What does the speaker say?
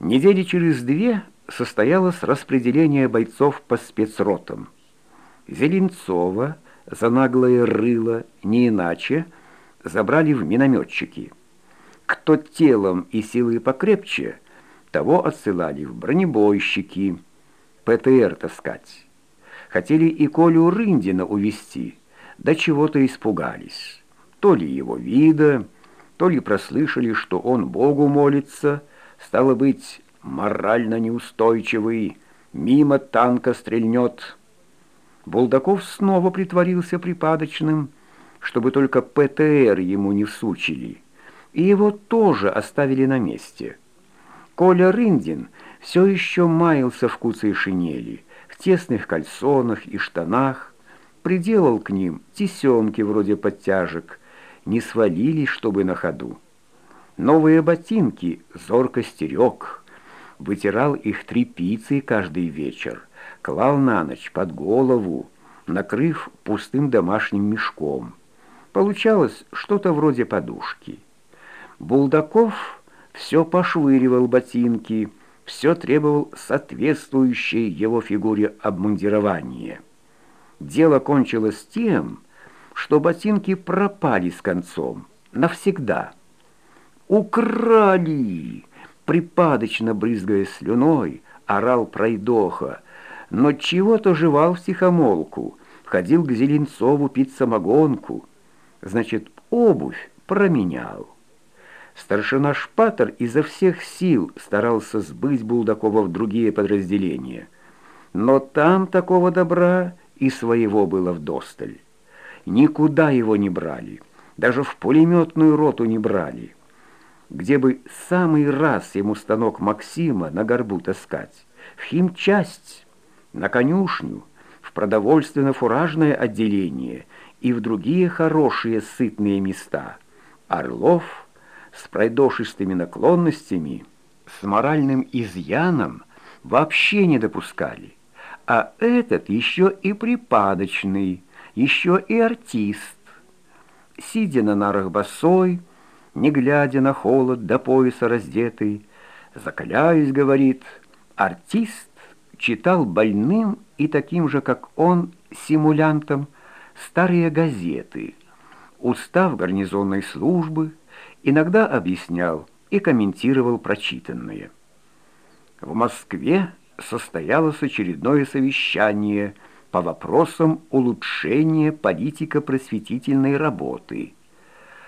Недели через две состоялось распределение бойцов по спецротам. Зеленцова за наглое рыло не иначе забрали в минометчики. Кто телом и силой покрепче, того отсылали в бронебойщики, ПТР таскать. Хотели и Колю Рындина увести, да чего-то испугались. То ли его вида, то ли прослышали, что он Богу молится — Стало быть, морально неустойчивый, мимо танка стрельнет. Булдаков снова притворился припадочным, чтобы только ПТР ему не всучили, и его тоже оставили на месте. Коля Рындин все еще маялся в куце шинели, в тесных кальсонах и штанах, приделал к ним тесемки вроде подтяжек, не свалились, чтобы на ходу. Новые ботинки зорко стерег, вытирал их тряпицей каждый вечер, клал на ночь под голову, накрыв пустым домашним мешком. Получалось что-то вроде подушки. Булдаков все пошвыривал ботинки, все требовал соответствующей его фигуре обмундирования. Дело кончилось тем, что ботинки пропали с концом навсегда. «Украли!» Припадочно брызгая слюной, орал пройдоха, но чего-то жевал в тихомолку, ходил к Зеленцову пить самогонку. Значит, обувь променял. Старшина Шпатер изо всех сил старался сбыть Булдакова в другие подразделения. Но там такого добра и своего было вдосталь. Никуда его не брали, даже в пулеметную роту не брали где бы самый раз ему станок Максима на горбу таскать, в химчасть, на конюшню, в продовольственно-фуражное отделение и в другие хорошие сытные места. Орлов с пройдошистыми наклонностями, с моральным изъяном вообще не допускали, а этот еще и припадочный, еще и артист. Сидя на нарах босой, не глядя на холод до пояса раздетый. Закаляюсь, говорит, артист читал больным и таким же, как он, симулянтом, старые газеты. Устав гарнизонной службы иногда объяснял и комментировал прочитанное. В Москве состоялось очередное совещание по вопросам улучшения политико-просветительной работы –